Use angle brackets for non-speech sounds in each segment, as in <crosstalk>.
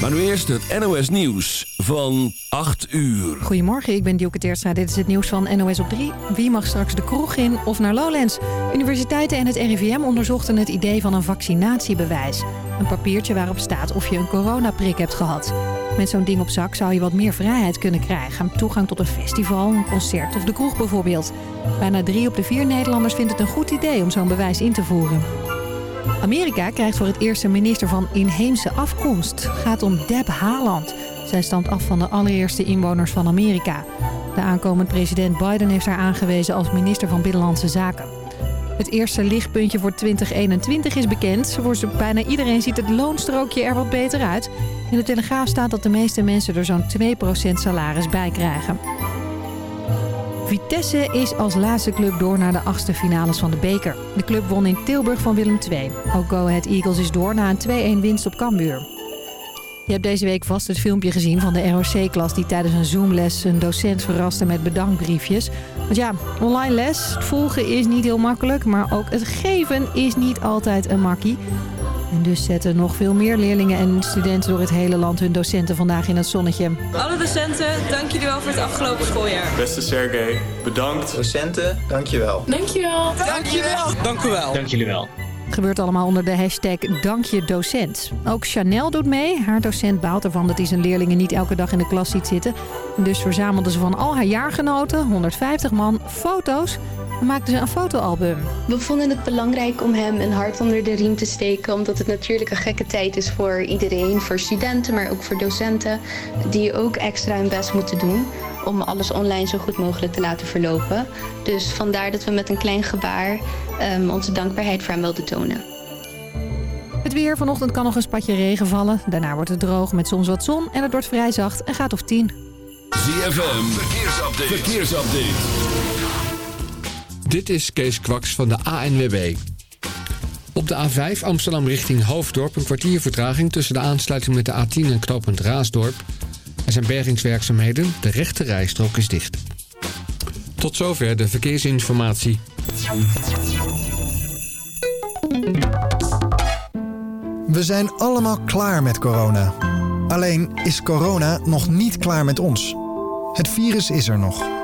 Maar nu eerst het NOS Nieuws van 8 uur. Goedemorgen, ik ben Dielke Teerstra. Dit is het nieuws van NOS op 3. Wie mag straks de kroeg in of naar Lowlands? Universiteiten en het RIVM onderzochten het idee van een vaccinatiebewijs. Een papiertje waarop staat of je een coronaprik hebt gehad. Met zo'n ding op zak zou je wat meer vrijheid kunnen krijgen. Toegang tot een festival, een concert of de kroeg bijvoorbeeld. Bijna drie op de vier Nederlanders vindt het een goed idee om zo'n bewijs in te voeren. Amerika krijgt voor het eerst een minister van inheemse afkomst. Gaat om Deb Haaland. Zij stamt af van de allereerste inwoners van Amerika. De aankomend president Biden heeft haar aangewezen als minister van Binnenlandse Zaken. Het eerste lichtpuntje voor 2021 is bekend. Voor bijna iedereen ziet het loonstrookje er wat beter uit. In de Telegraaf staat dat de meeste mensen er zo'n 2% salaris bij krijgen. Vitesse is als laatste club door naar de achtste finales van de beker. De club won in Tilburg van Willem II. Ook Go Ahead Eagles is door na een 2-1 winst op Cambuur. Je hebt deze week vast het filmpje gezien van de ROC-klas... die tijdens een Zoom-les een docent verraste met bedankbriefjes. Want ja, online les, het volgen is niet heel makkelijk... maar ook het geven is niet altijd een makkie. En dus zetten nog veel meer leerlingen en studenten door het hele land hun docenten vandaag in het zonnetje. Alle docenten, dank jullie wel voor het afgelopen schooljaar. Beste Sergej, bedankt. Docenten, dankjewel. Dankjewel. Dankjewel. Dank u wel. Dank jullie wel. Gebeurt allemaal onder de hashtag Dankje Docent. Ook Chanel doet mee. Haar docent baalt ervan dat hij zijn leerlingen niet elke dag in de klas ziet zitten. En dus verzamelde ze van al haar jaargenoten, 150 man, foto's en maakte ze een fotoalbum. We vonden het belangrijk om hem een hart onder de riem te steken. Omdat het natuurlijk een gekke tijd is voor iedereen. Voor studenten, maar ook voor docenten. Die ook extra hun best moeten doen. Om alles online zo goed mogelijk te laten verlopen. Dus vandaar dat we met een klein gebaar um, onze dankbaarheid voor hem wilden tonen. Het weer. Vanochtend kan nog een spatje regen vallen. Daarna wordt het droog met soms wat zon. En het wordt vrij zacht en gaat of 10. ZFM, verkeersupdate. verkeersupdate. Dit is Kees Kwaks van de ANWB. Op de A5 Amsterdam richting Hoofddorp een kwartier vertraging tussen de aansluiting met de A10 en knooppunt Raasdorp. Er zijn bergingswerkzaamheden, de rechte rijstrook is dicht. Tot zover de verkeersinformatie. We zijn allemaal klaar met corona. Alleen is corona nog niet klaar met ons. Het virus is er nog.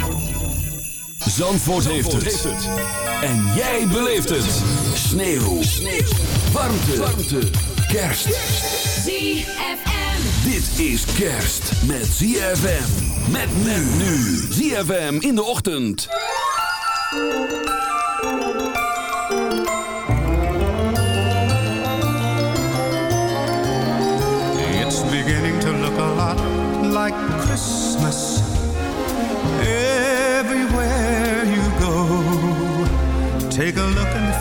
Zandvoort, heeft, het. En jij beleeft het. Sneeuw. Sneeuw. Warmte. Warmte. Kerst. ZFM. Dit is kerst met ZFM. Met men nu. ZFM in de ochtend. It's beginning to look a lot like Christmas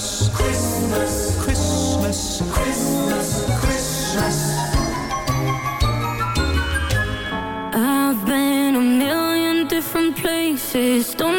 Christmas, Christmas, Christmas, Christmas, Christmas. I've been a million different places. Don't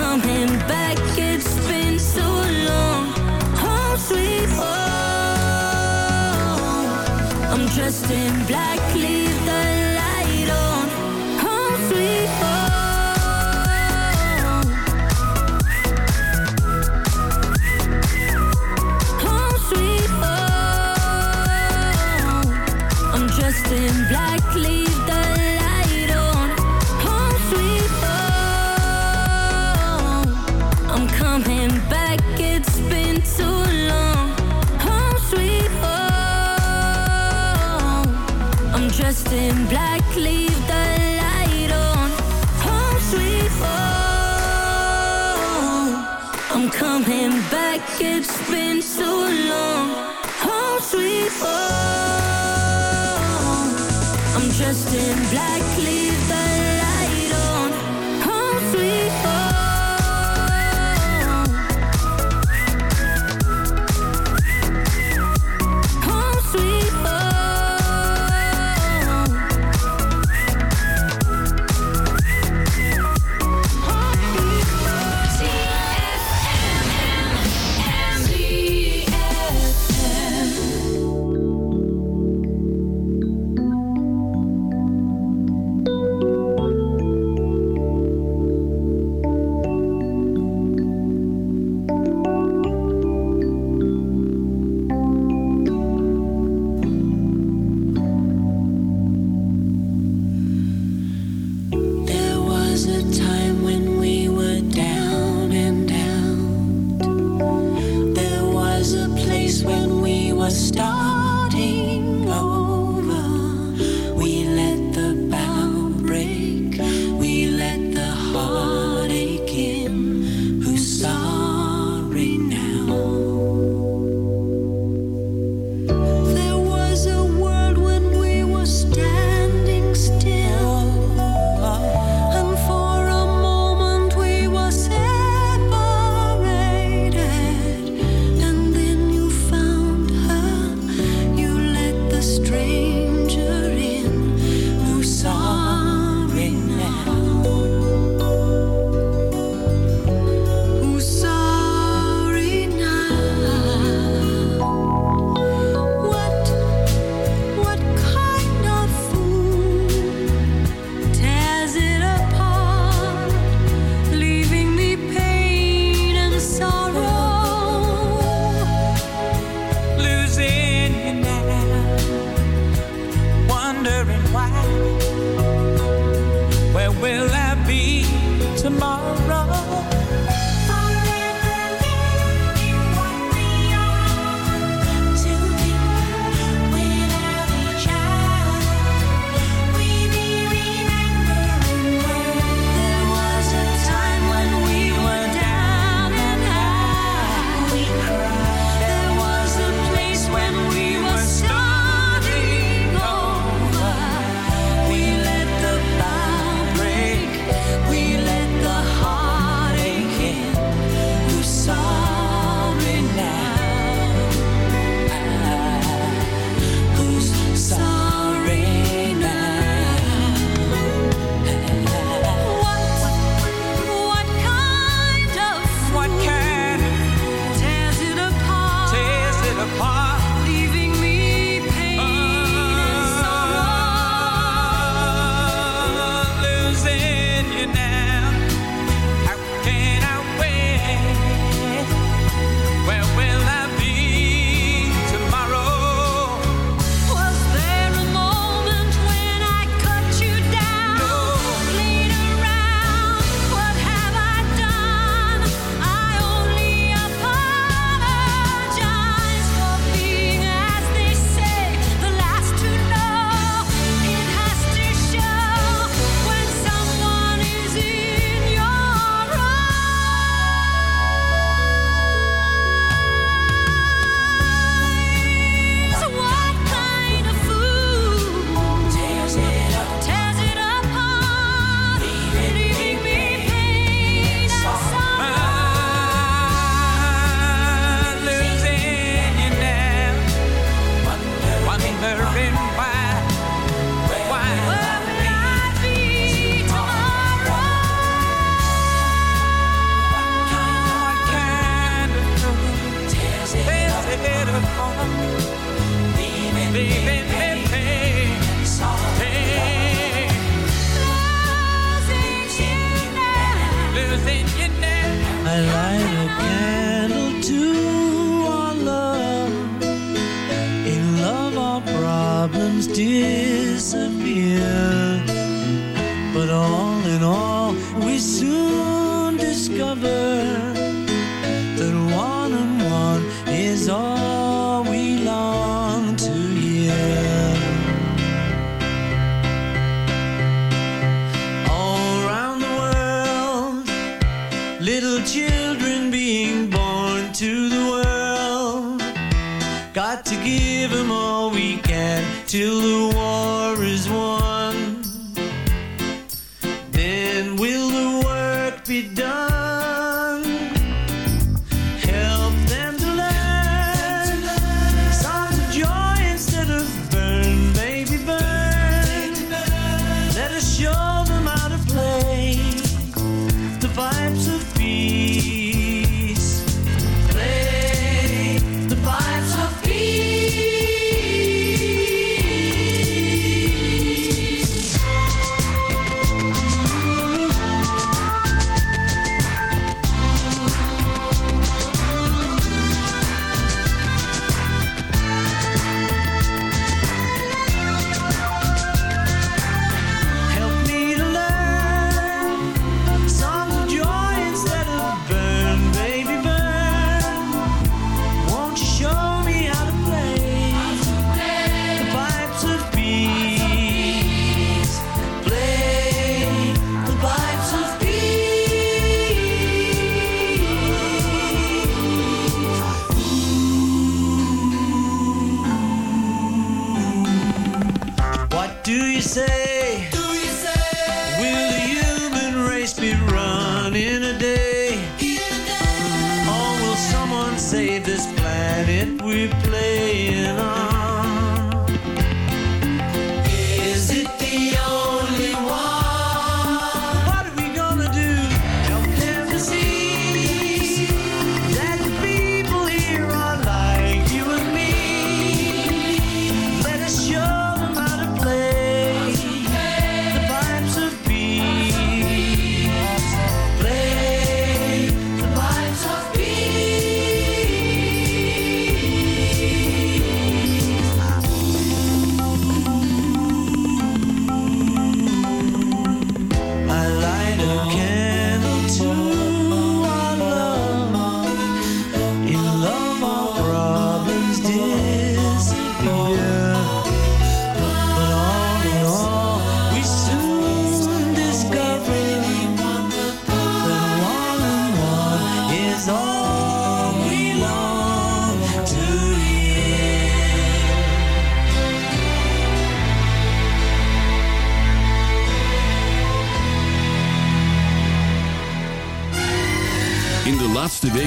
coming back. It's been so long. Home sweet home. I'm dressed in black, leather. in black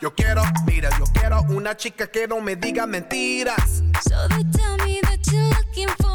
Yo quiero, mira, yo quiero una chica que no me diga mentiras. So they tell me that you're looking for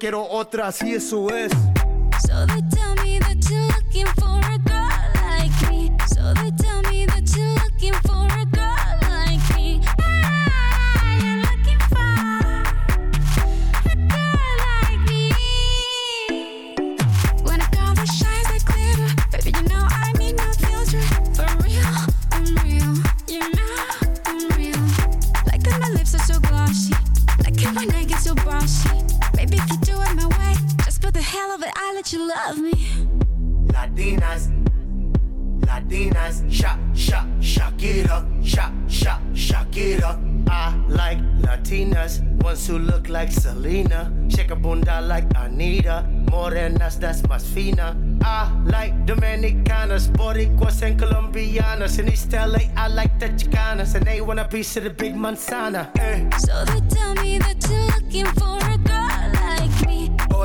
quiero otra, así eso es. So they tell me that you're looking for a girl like me. So they tell me that you're looking for a girl like me. Ah, you're looking for a girl like me. When a girl that shines like glitter, baby, you know I need no filter. For real, I'm real. You know I'm real. Like that my lips are so glossy. Like it when I get so bossy. You do it my way, just for the hell of it, I let you love me. Latinas, Latinas, shock, shock, shock it up, shock, shock, shock it up. I like Latinas, ones who look like Selena, shake a bunda like Anita, morenas that's más fina. I like Dominicanas, Boricuas and Colombianas, in East LA I like the Chicanas, and they want a piece of the big manzana. Eh. So they tell me that you're looking for a girl.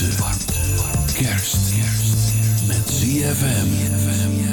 warmte, kerst, kerst. Met ZFM.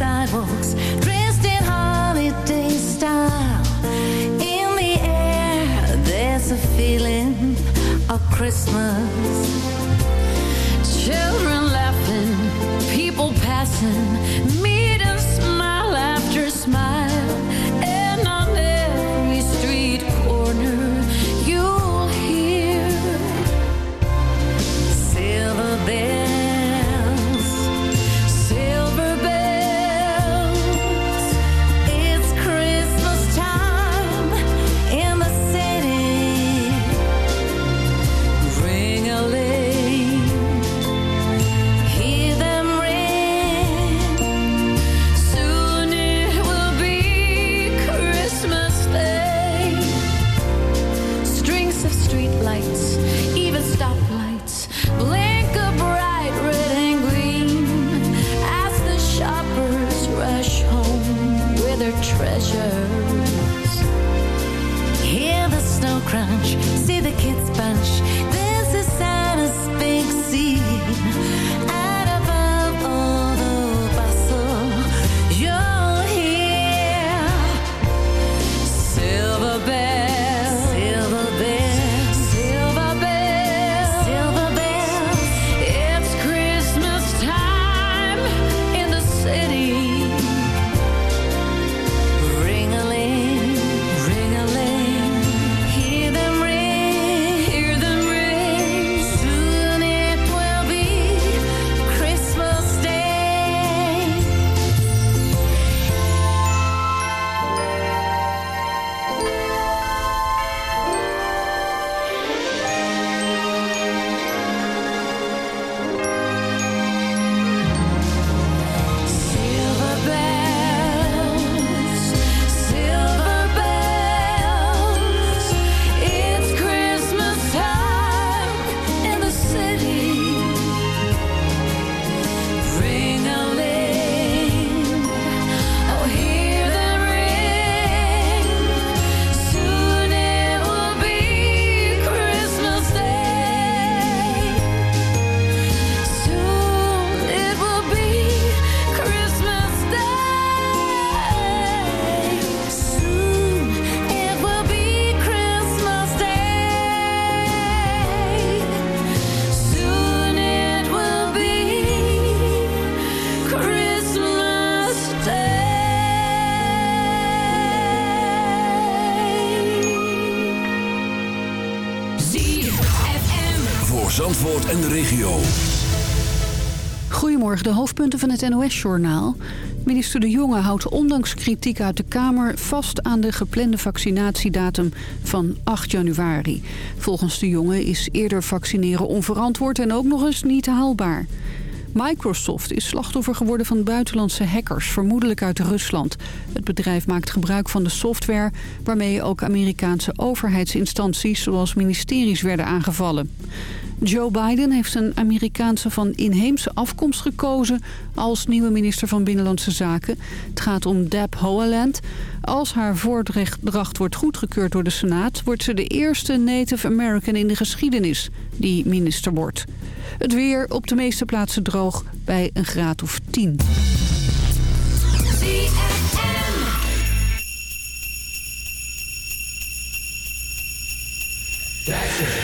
Sidewalks, dressed in holiday style. In the air, there's a feeling of Christmas. Children laughing, people passing, meet and smile after smile. De hoofdpunten van het NOS-journaal. Minister De Jonge houdt ondanks kritiek uit de Kamer vast aan de geplande vaccinatiedatum van 8 januari. Volgens De Jonge is eerder vaccineren onverantwoord en ook nog eens niet haalbaar. Microsoft is slachtoffer geworden van buitenlandse hackers, vermoedelijk uit Rusland. Het bedrijf maakt gebruik van de software waarmee ook Amerikaanse overheidsinstanties zoals ministeries werden aangevallen. Joe Biden heeft een Amerikaanse van inheemse afkomst gekozen als nieuwe minister van Binnenlandse Zaken. Het gaat om Deb Haaland. Als haar voordracht wordt goedgekeurd door de Senaat... wordt ze de eerste Native American in de geschiedenis die minister wordt. Het weer op de meeste plaatsen droog bij een graad of 10. Dasher, Dancer,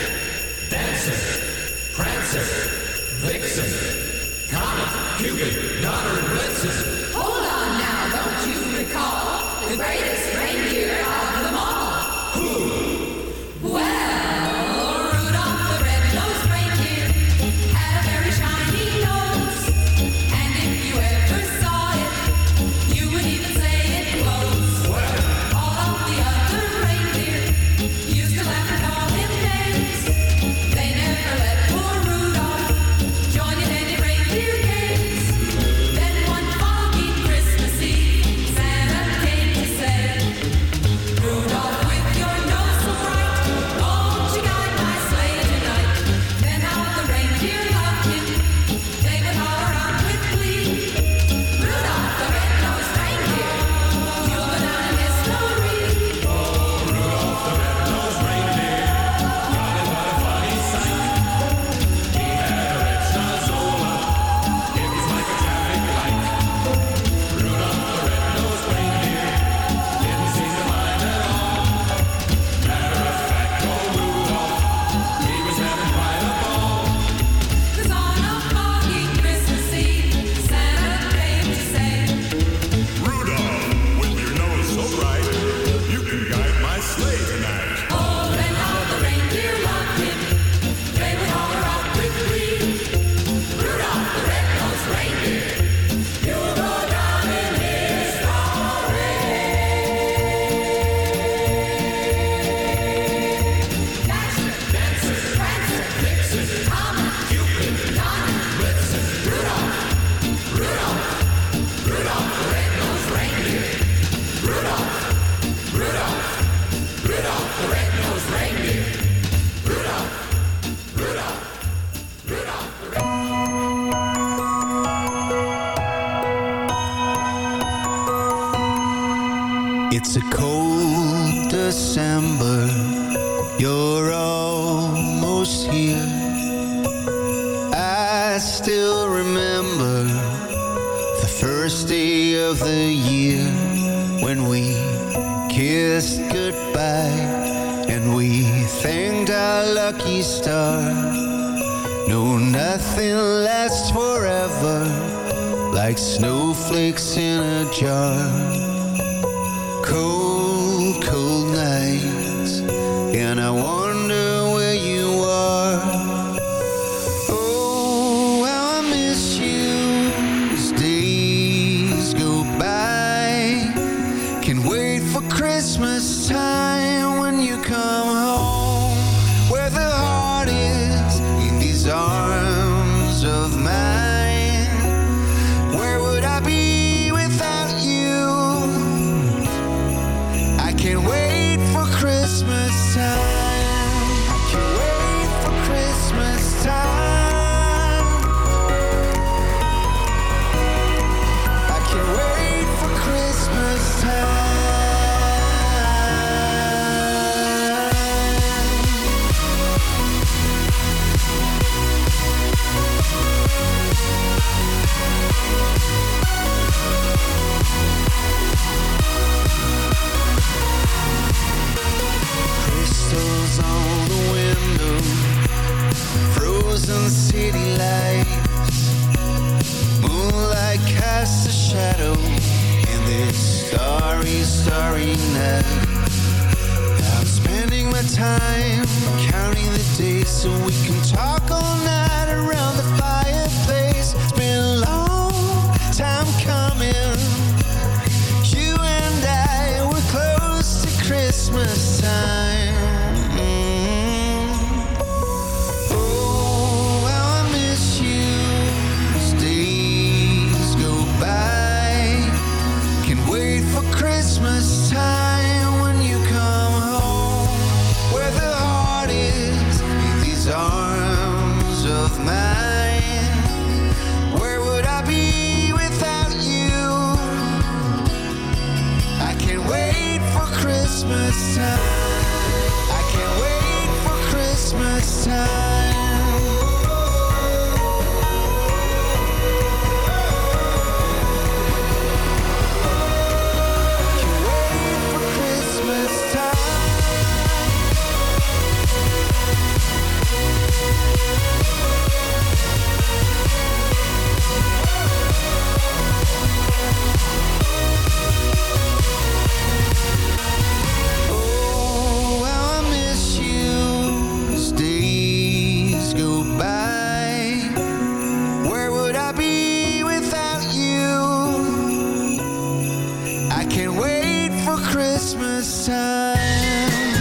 time.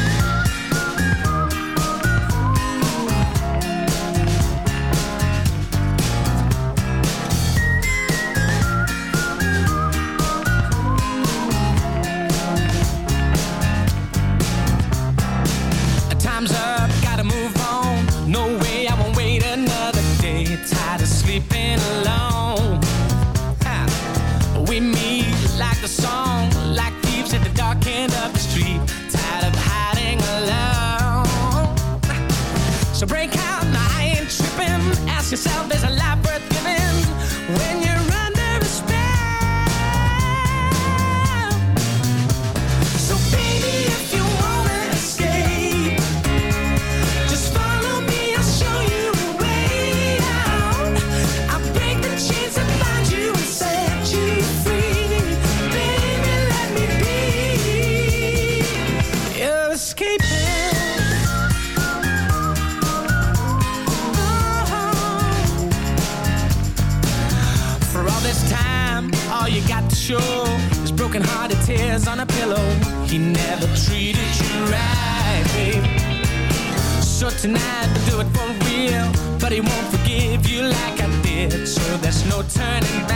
tonight to do it for real. But he won't forgive you like I did, so there's no turning back.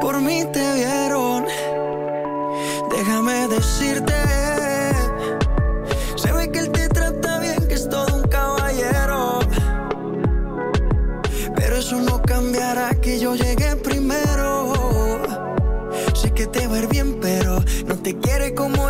Por mí te vieron. Déjame decirte. Se ve que él te trata bien, que es todo un caballero. Pero eso no cambiará que yo llegué primero. Sé que te va bien, pero no te quiere como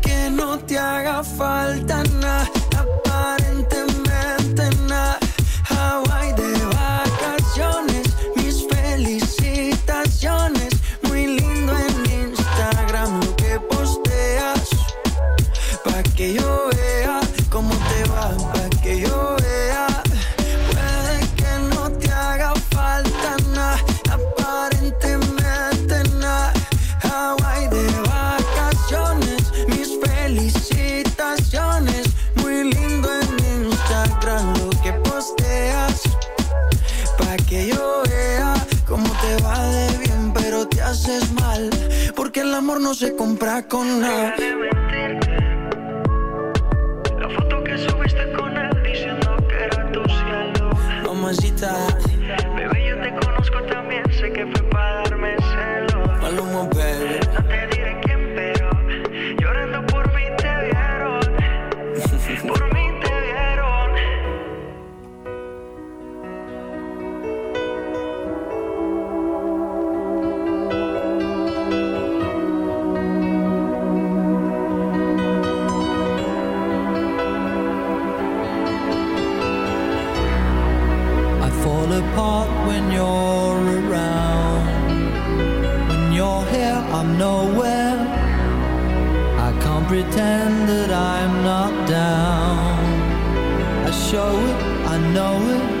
que no te haga falta nada, con nada. I can't pretend that I'm not down. I show it, I know it.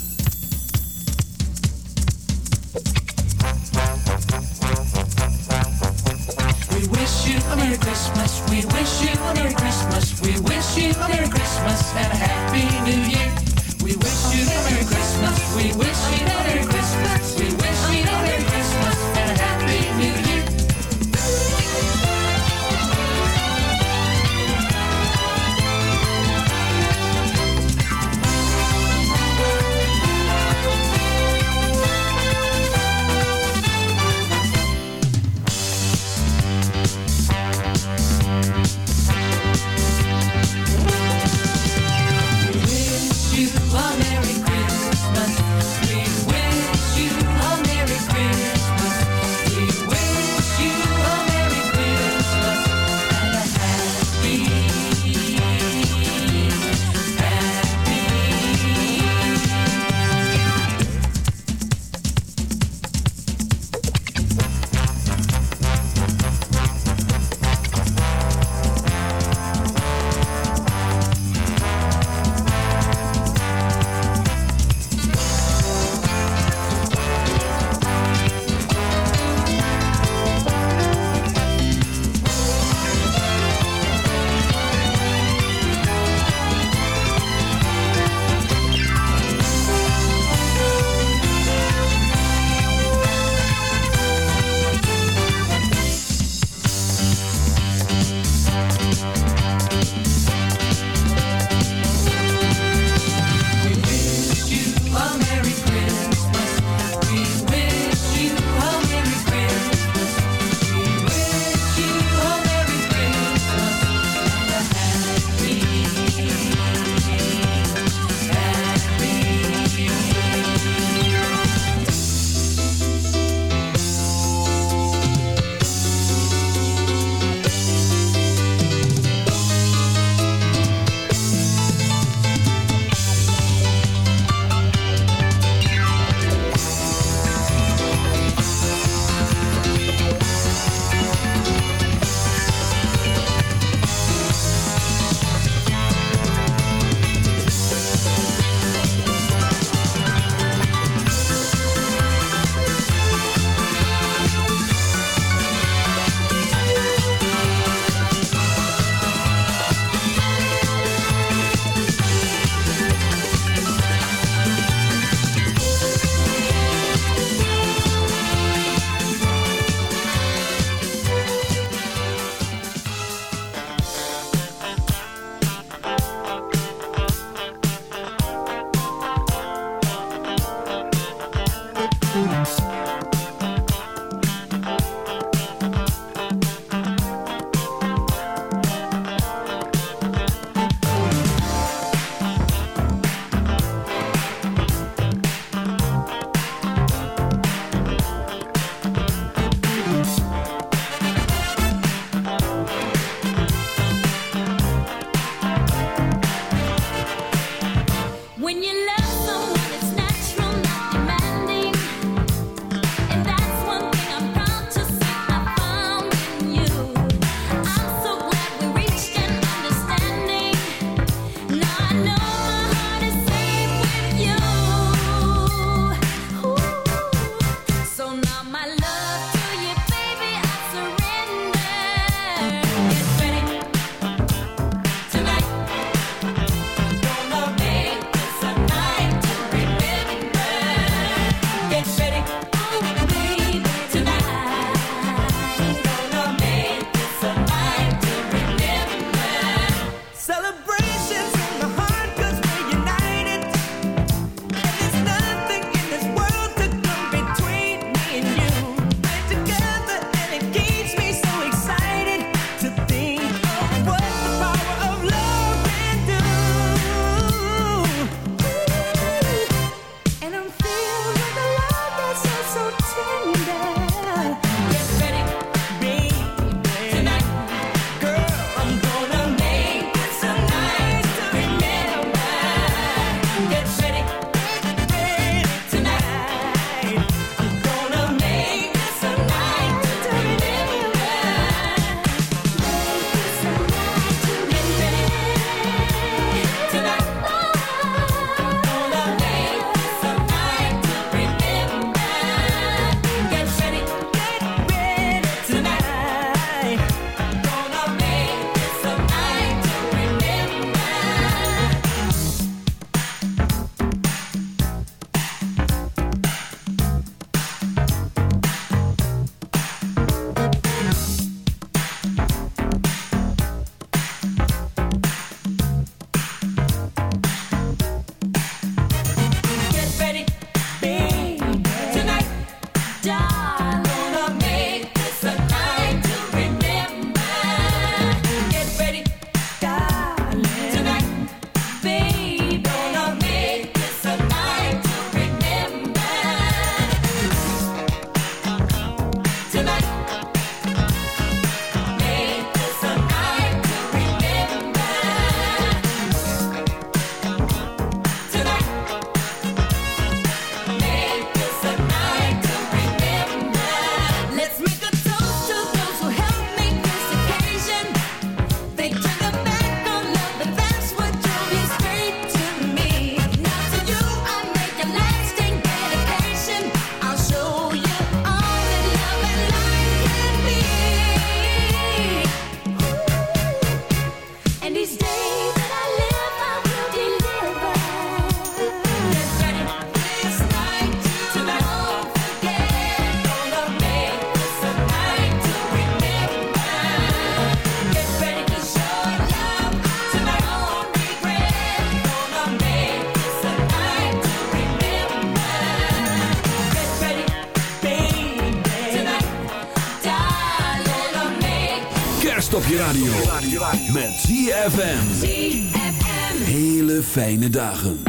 ZFM. ZFM. Hele fijne dagen.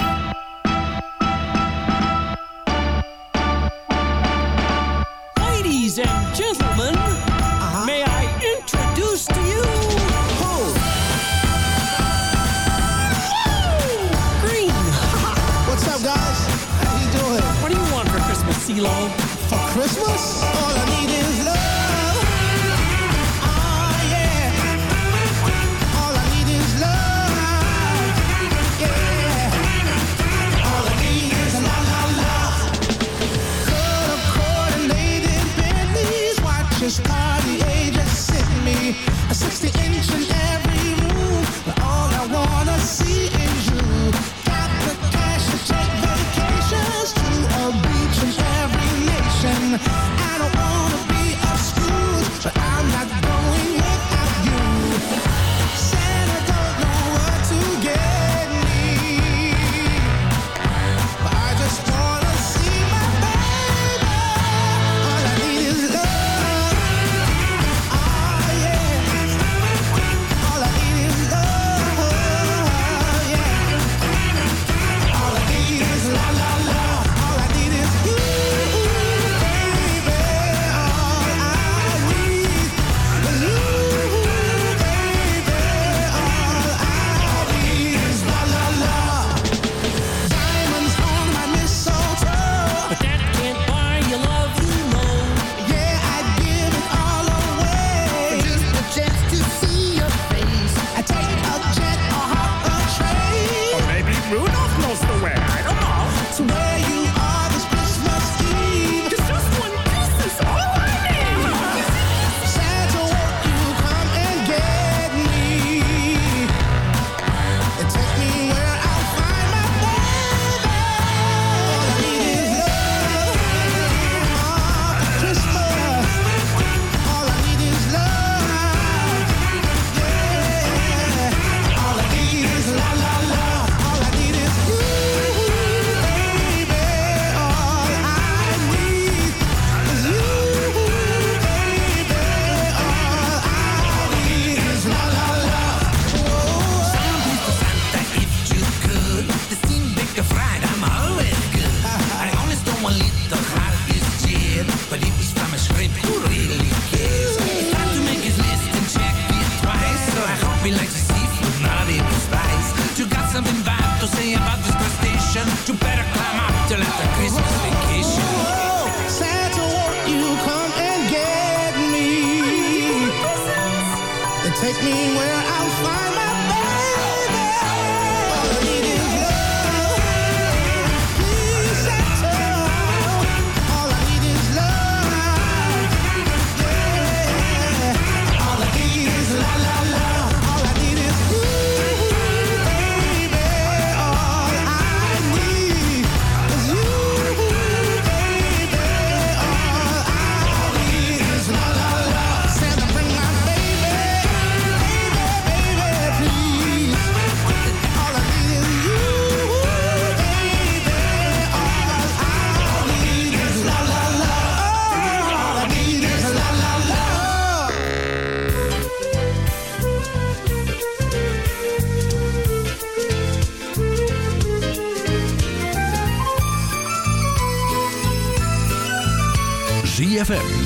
Ladies and gentlemen, uh -huh. may I introduce to you... Green. <laughs> What's up, guys? How you doing? What do you want for Christmas, CeeLo? For Christmas? Oh,